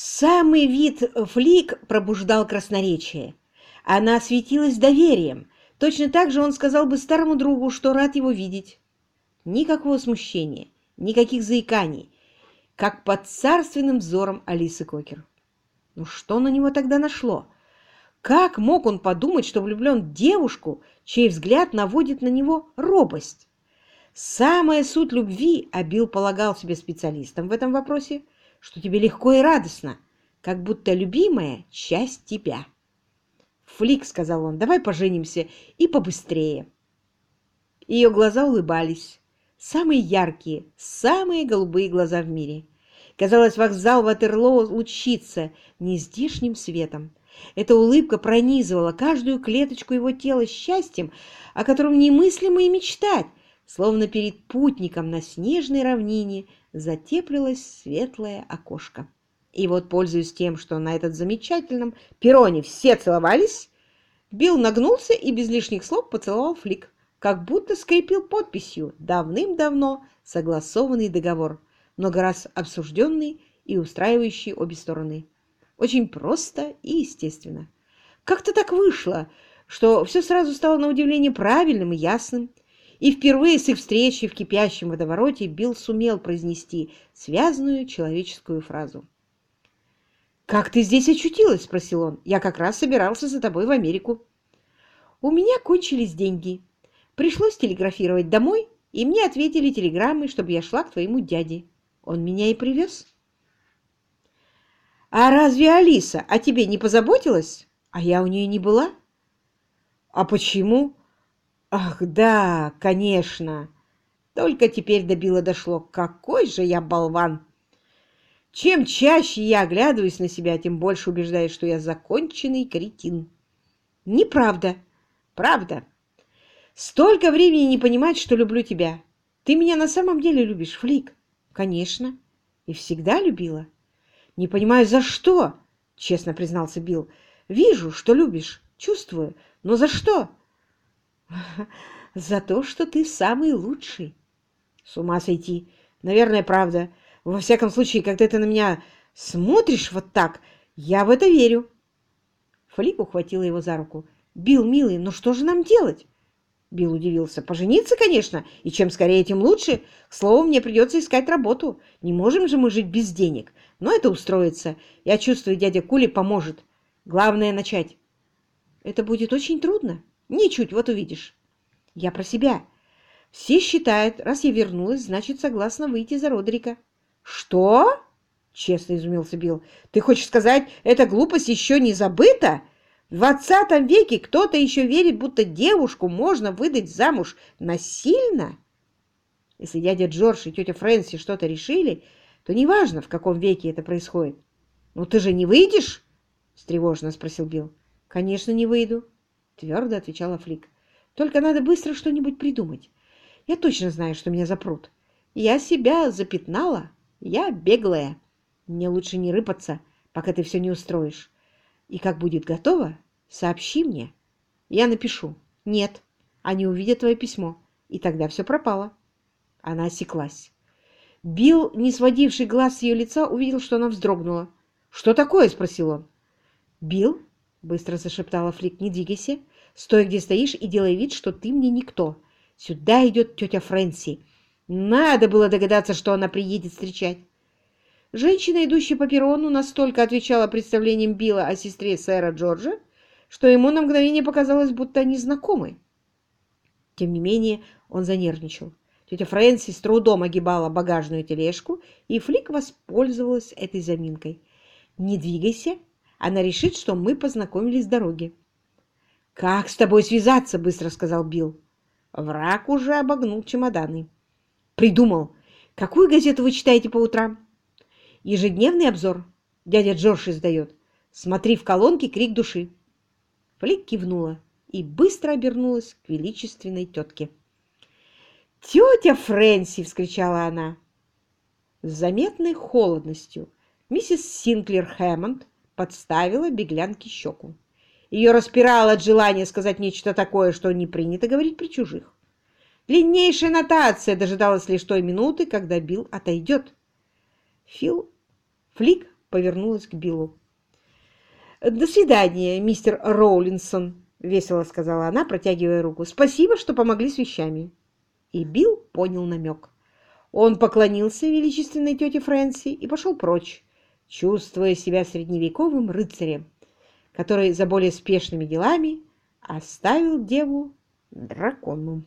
Самый вид флик пробуждал красноречие. Она светилась доверием. Точно так же он сказал бы старому другу, что рад его видеть. Никакого смущения, никаких заиканий, как под царственным взором Алисы Кокер. Ну что на него тогда нашло? Как мог он подумать, что влюблен в девушку, чей взгляд наводит на него робость? Самая суть любви, Билл полагал себе специалистом в этом вопросе, что тебе легко и радостно, как будто любимая часть тебя. «Флик», — сказал он, — «давай поженимся и побыстрее». Ее глаза улыбались. Самые яркие, самые голубые глаза в мире. Казалось, вокзал Ватерлоо лучится нездешним светом. Эта улыбка пронизывала каждую клеточку его тела счастьем, о котором немыслимо и мечтать, словно перед путником на снежной равнине затеплилось светлое окошко. И вот, пользуясь тем, что на этот замечательном перроне все целовались, Билл нагнулся и без лишних слов поцеловал Флик, как будто скрепил подписью давным-давно согласованный договор много раз обсужденный и устраивающий обе стороны. Очень просто и естественно. Как-то так вышло, что все сразу стало на удивление правильным и ясным, и впервые с их встречи в кипящем водовороте Билл сумел произнести связанную человеческую фразу. «Как ты здесь очутилась?» — спросил он. «Я как раз собирался за тобой в Америку». «У меня кончились деньги. Пришлось телеграфировать домой, и мне ответили телеграммой, чтобы я шла к твоему дяде. Он меня и привез. А разве Алиса о тебе не позаботилась? А я у нее не была. А почему? Ах, да, конечно. Только теперь до Билла дошло. Какой же я болван! Чем чаще я оглядываюсь на себя, тем больше убеждаюсь, что я законченный кретин. Неправда. Правда. Столько времени не понимать, что люблю тебя. Ты меня на самом деле любишь, Флик. Конечно. И всегда любила. Не понимаю, за что, честно признался Билл. Вижу, что любишь, чувствую. Но за что? За то, что ты самый лучший. С ума сойти. Наверное, правда. Во всяком случае, когда ты на меня смотришь вот так, я в это верю. Флик ухватила его за руку. «Билл, милый, ну что же нам делать?» Билл удивился. «Пожениться, конечно, и чем скорее, тем лучше. К слову, мне придется искать работу. Не можем же мы жить без денег. Но это устроится. Я чувствую, дядя Кули поможет. Главное — начать». «Это будет очень трудно?» «Ничуть, вот увидишь». «Я про себя. Все считают, раз я вернулась, значит, согласна выйти за Родрика». «Что?» — честно изумился Билл. «Ты хочешь сказать, эта глупость еще не забыта?» В двадцатом веке кто-то еще верит, будто девушку можно выдать замуж насильно? Если дядя Джордж и тетя Фрэнси что-то решили, то неважно, в каком веке это происходит. «Ну ты же не выйдешь?» — встревоженно спросил Билл. «Конечно, не выйду», — твердо отвечала Флик. «Только надо быстро что-нибудь придумать. Я точно знаю, что меня запрут. Я себя запятнала. Я беглая. Мне лучше не рыпаться, пока ты все не устроишь. И как будет готово, сообщи мне. Я напишу. Нет, они увидят твое письмо, и тогда все пропало. Она осеклась. Билл, не сводивший глаз с ее лица, увидел, что она вздрогнула. «Что такое?» — спросил он. «Билл?» — быстро зашептала Флик. «Не двигайся. Стой, где стоишь, и делай вид, что ты мне никто. Сюда идет тетя Фрэнси. Надо было догадаться, что она приедет встречать. Женщина, идущая по перрону, настолько отвечала представлением Билла о сестре сэра Джорджа, что ему на мгновение показалось, будто они знакомы. Тем не менее, он занервничал. Тетя Фрэнси с трудом огибала багажную тележку, и Флик воспользовалась этой заминкой. «Не двигайся, она решит, что мы познакомились с дороги». «Как с тобой связаться?» — быстро сказал Билл. Враг уже обогнул чемоданы. «Придумал. Какую газету вы читаете по утрам?» Ежедневный обзор. Дядя Джордж издает. Смотри в колонке «Крик души». Флик кивнула и быстро обернулась к величественной тетке. «Тетя Фрэнси!» — вскричала она. С заметной холодностью миссис Синклер Хэммонд подставила беглянке щеку. Ее распирало от желания сказать нечто такое, что не принято говорить при чужих. Длиннейшая нотация дожидалась лишь той минуты, когда Билл отойдет. Фил Флик повернулась к Биллу. «До свидания, мистер Роулинсон», — весело сказала она, протягивая руку. «Спасибо, что помогли с вещами». И Билл понял намек. Он поклонился величественной тете Фрэнси и пошел прочь, чувствуя себя средневековым рыцарем, который за более спешными делами оставил деву дракону.